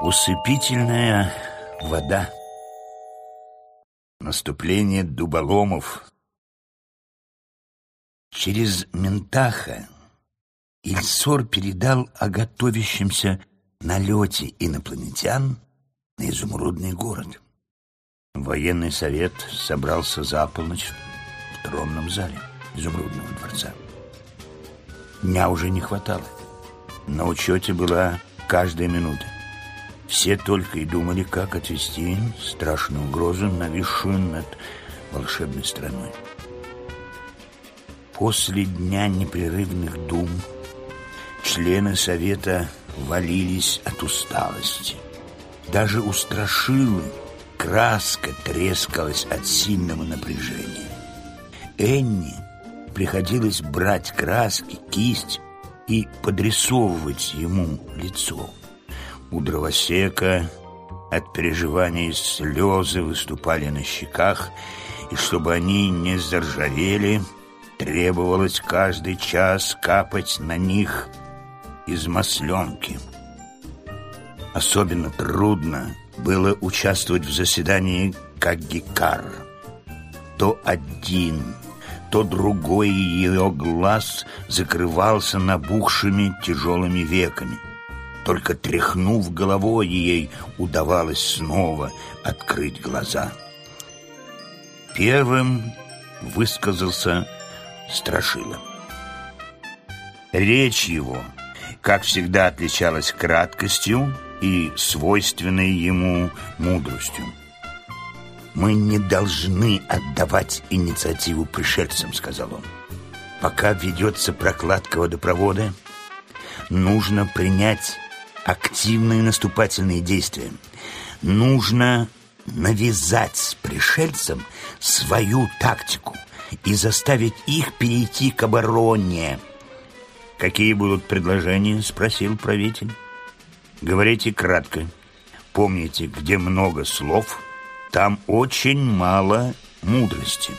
Усыпительная вода. Наступление дуболомов. Через Ментаха Ильсор передал о готовящемся налете инопланетян на изумрудный город. Военный совет собрался за полночь в тронном зале изумрудного дворца. Дня уже не хватало. На учете была каждая минута. Все только и думали, как отвести страшную угрозу, нависшую над волшебной страной. После дня непрерывных дум члены совета валились от усталости. Даже у страшилы краска трескалась от сильного напряжения. Энни приходилось брать краски, кисть и подрисовывать ему лицо. У дровосека от переживаний слезы выступали на щеках, и чтобы они не заржавели, требовалось каждый час капать на них из масленки. Особенно трудно было участвовать в заседании как гекар. То один, то другой ее глаз закрывался набухшими тяжелыми веками. Только тряхнув головой, ей удавалось снова открыть глаза. Первым высказался Страшила. Речь его, как всегда, отличалась краткостью и свойственной ему мудростью. «Мы не должны отдавать инициативу пришельцам», — сказал он. «Пока ведется прокладка водопровода, нужно принять активные наступательные действия. Нужно навязать пришельцам свою тактику и заставить их перейти к обороне. «Какие будут предложения?» — спросил правитель. «Говорите кратко. Помните, где много слов, там очень мало мудрости».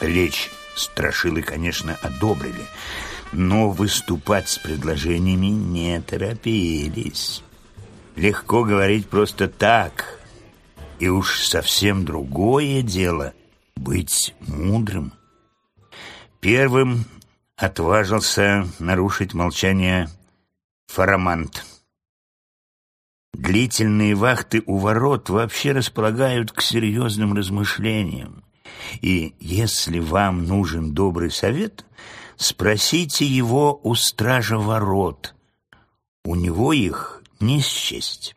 Речь Страшилы, конечно, одобрили, но выступать с предложениями не торопились. Легко говорить просто так, и уж совсем другое дело быть мудрым. Первым отважился нарушить молчание Фарамант. Длительные вахты у ворот вообще располагают к серьезным размышлениям. И если вам нужен добрый совет — Спросите его у стража ворот. У него их не счесть.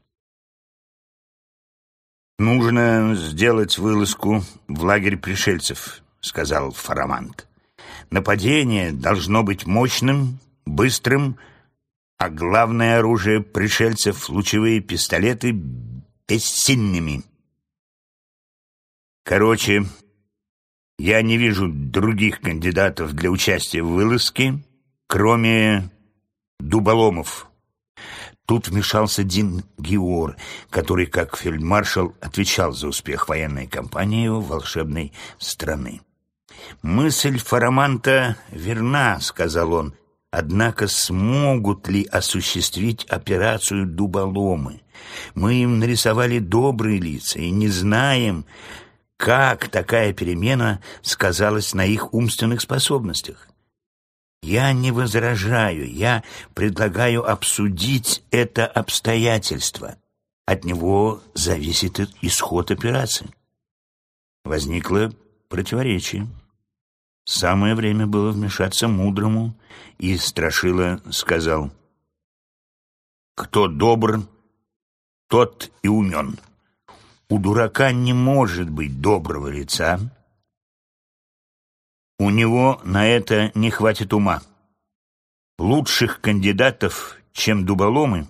«Нужно сделать вылазку в лагерь пришельцев», — сказал Фарамант. «Нападение должно быть мощным, быстрым, а главное оружие пришельцев — лучевые пистолеты — бессильными. Короче, я не вижу других кандидатов для участия в вылазке, кроме дуболомов. Тут вмешался Дин Геор, который, как фельдмаршал, отвечал за успех военной кампании волшебной страны. «Мысль Фараманта верна», — сказал он, — «однако смогут ли осуществить операцию дуболомы? Мы им нарисовали добрые лица и не знаем, как такая перемена сказалась на их умственных способностях. Я не возражаю, я предлагаю обсудить это обстоятельство. От него зависит исход операции. Возникло противоречие. Самое время было вмешаться мудрому, и Страшила сказал, «Кто добр, тот и умен». У дурака не может быть доброго лица. У него на это не хватит ума. Лучших кандидатов, чем дуболомы,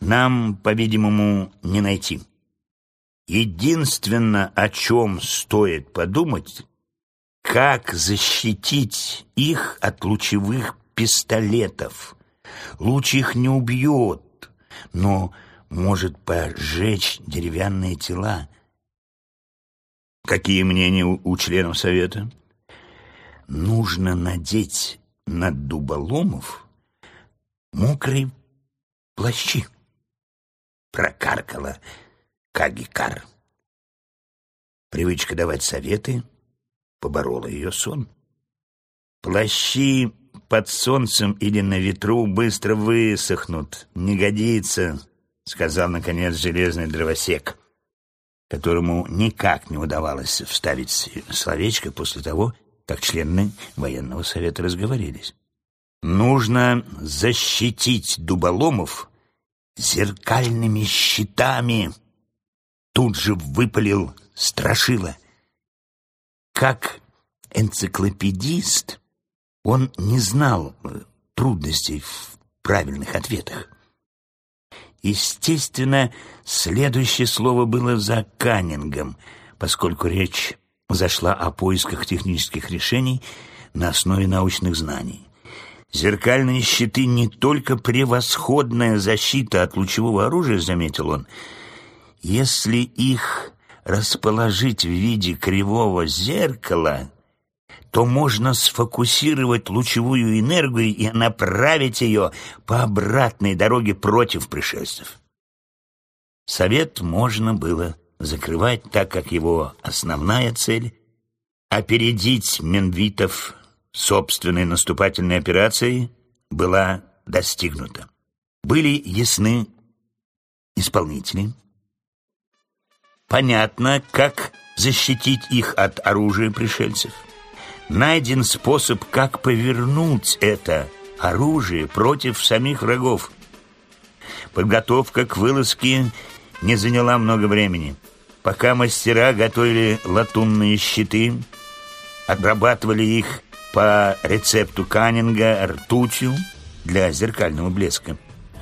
нам, по-видимому, не найти. Единственное, о чем стоит подумать, как защитить их от лучевых пистолетов. Луч их не убьет, но может пожечь деревянные тела. Какие мнения у членов Совета? Нужно надеть на дуболомов мокрые плащи. Прокаркала Кагикар. Привычка давать советы поборола ее сон. Плащи под солнцем или на ветру быстро высохнут. Не годится, — сказал, наконец, железный дровосек, которому никак не удавалось вставить словечко после того, как члены военного совета разговорились. Нужно защитить дуболомов зеркальными щитами. Тут же выпалил Страшила. Как энциклопедист он не знал э, трудностей в правильных ответах. Естественно, следующее слово было за Каннингом, поскольку речь зашла о поисках технических решений на основе научных знаний. Зеркальные щиты не только превосходная защита от лучевого оружия, заметил он, если их расположить в виде кривого зеркала, то можно сфокусировать лучевую энергию и направить ее по обратной дороге против пришельцев. Совет можно было закрывать, так как его основная цель — опередить менвитов собственной наступательной операцией была достигнута. Были ясны исполнители. Понятно, как защитить их от оружия пришельцев найден способ, как повернуть это оружие против самих врагов. Подготовка к вылазке не заняла много времени. Пока мастера готовили латунные щиты, обрабатывали их по рецепту Каннинга ртутью для зеркального блеска.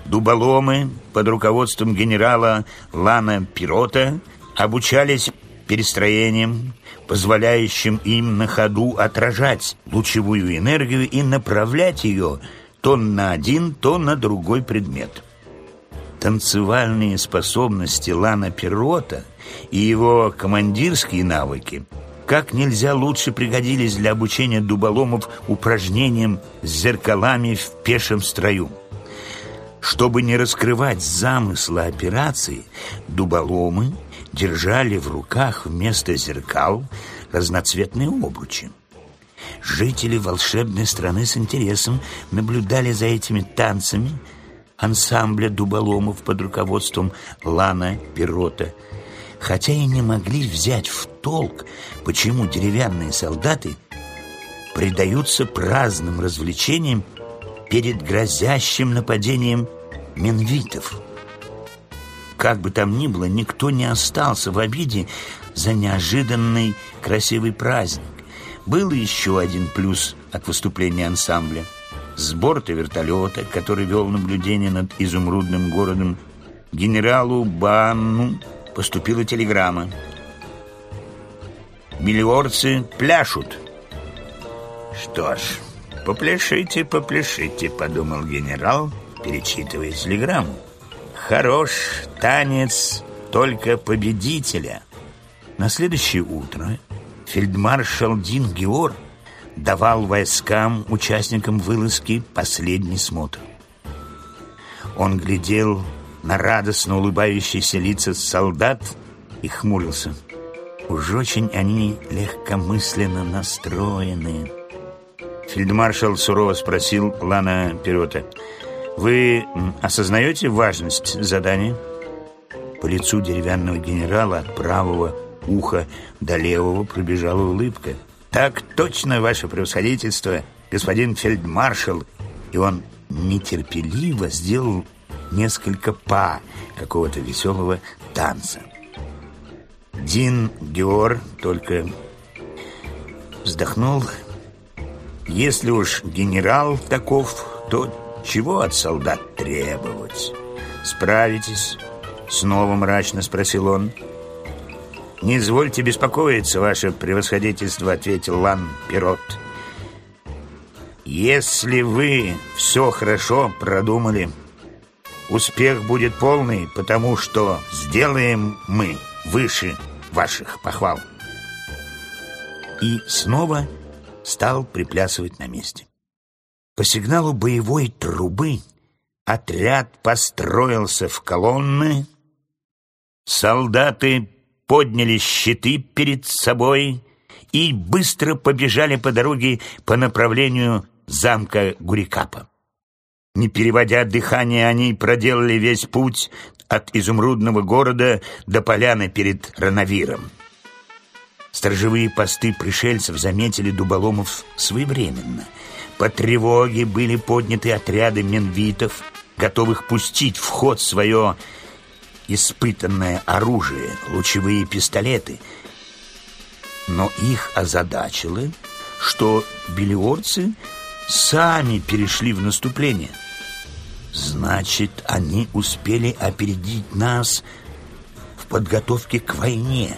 Дуболомы под руководством генерала Лана Пирота обучались перестроением, позволяющим им на ходу отражать лучевую энергию и направлять ее то на один, то на другой предмет. Танцевальные способности Лана Перрота и его командирские навыки как нельзя лучше пригодились для обучения дуболомов упражнениям с зеркалами в пешем строю. Чтобы не раскрывать замысла операции, дуболомы – держали в руках вместо зеркал разноцветные обручи. Жители волшебной страны с интересом наблюдали за этими танцами ансамбля дуболомов под руководством Лана Пирота, хотя и не могли взять в толк, почему деревянные солдаты предаются праздным развлечениям перед грозящим нападением менвитов. Как бы там ни было, никто не остался в обиде за неожиданный красивый праздник. Был еще один плюс от выступления ансамбля. С борта вертолета, который вел наблюдение над изумрудным городом, генералу Банну поступила телеграмма. Миллиорцы пляшут. Что ж, попляшите, попляшите, подумал генерал, перечитывая телеграмму. Хорош танец только победителя. На следующее утро фельдмаршал Дин Геор давал войскам, участникам вылазки, последний смотр. Он глядел на радостно улыбающиеся лица солдат и хмурился. Уж очень они легкомысленно настроены. Фельдмаршал сурово спросил Лана Перота — вы осознаете важность задания? По лицу деревянного генерала от правого уха до левого пробежала улыбка. Так точно, ваше превосходительство, господин фельдмаршал. И он нетерпеливо сделал несколько па какого-то веселого танца. Дин Геор только вздохнул. Если уж генерал таков, то чего от солдат требовать? Справитесь? Снова мрачно спросил он. «Не извольте беспокоиться, ваше превосходительство», — ответил Лан Пирот. «Если вы все хорошо продумали, успех будет полный, потому что сделаем мы выше ваших похвал». И снова стал приплясывать на месте. По сигналу боевой трубы отряд построился в колонны, солдаты подняли щиты перед собой и быстро побежали по дороге по направлению замка Гурикапа. Не переводя дыхание, они проделали весь путь от изумрудного города до поляны перед Рановиром. Сторожевые посты пришельцев заметили дуболомов своевременно. По тревоге были подняты отряды менвитов, готовых пустить в ход свое испытанное оружие, лучевые пистолеты. Но их озадачило, что белиорцы сами перешли в наступление. Значит, они успели опередить нас в подготовке к войне.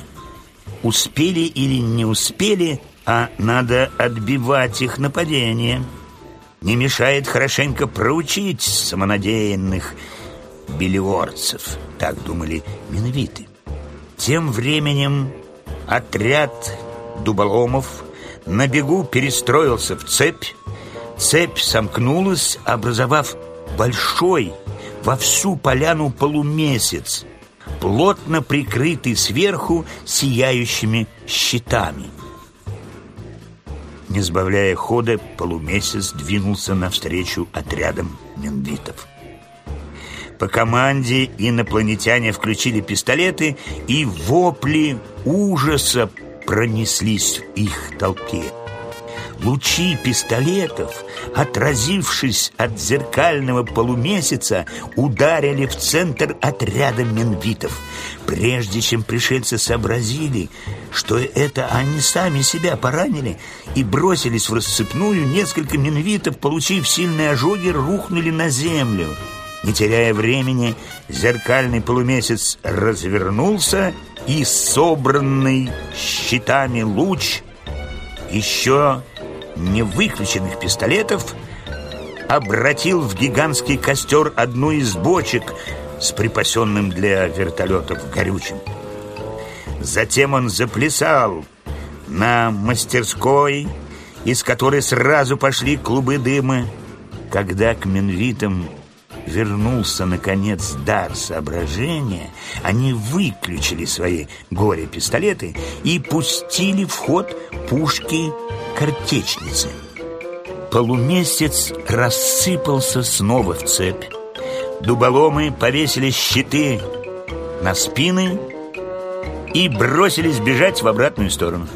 Успели или не успели, а надо отбивать их нападение. Не мешает хорошенько проучить самонадеянных белиорцев, так думали миновиты. Тем временем отряд дуболомов на бегу перестроился в цепь, Цепь сомкнулась, образовав большой во всю поляну полумесяц, плотно прикрытый сверху сияющими щитами. Не сбавляя хода, полумесяц двинулся навстречу отрядам менвитов. По команде инопланетяне включили пистолеты, и вопли ужаса пронеслись в их толпе. Лучи пистолетов, отразившись от зеркального полумесяца, ударили в центр отряда менвитов. Прежде чем пришельцы сообразили, что это они сами себя поранили и бросились в рассыпную, несколько менвитов, получив сильные ожоги, рухнули на землю. Не теряя времени, зеркальный полумесяц развернулся, и собранный щитами луч еще невыключенных пистолетов обратил в гигантский костер одну из бочек с припасенным для вертолетов горючим. Затем он заплясал на мастерской, из которой сразу пошли клубы дыма. Когда к Менвитам вернулся, наконец, дар соображения, они выключили свои горе-пистолеты и пустили в ход пушки картечницы. Полумесяц рассыпался снова в цепь. Дуболомы повесили щиты на спины и бросились бежать в обратную сторону.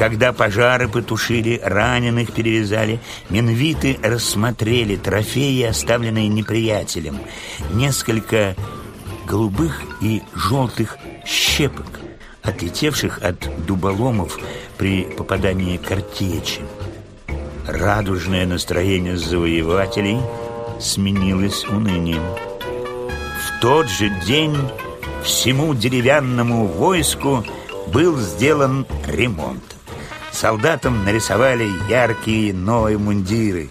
Когда пожары потушили, раненых перевязали, минвиты рассмотрели трофеи, оставленные неприятелем. Несколько голубых и желтых щепок, отлетевших от дуболомов при попадании картечи. Радужное настроение завоевателей сменилось унынием. В тот же день всему деревянному войску был сделан ремонт. Солдатам нарисовали яркие новые мундиры,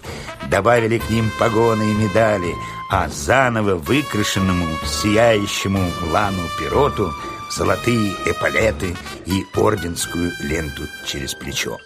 добавили к ним погоны и медали, а заново выкрашенному сияющему лану пироту золотые эполеты и орденскую ленту через плечо.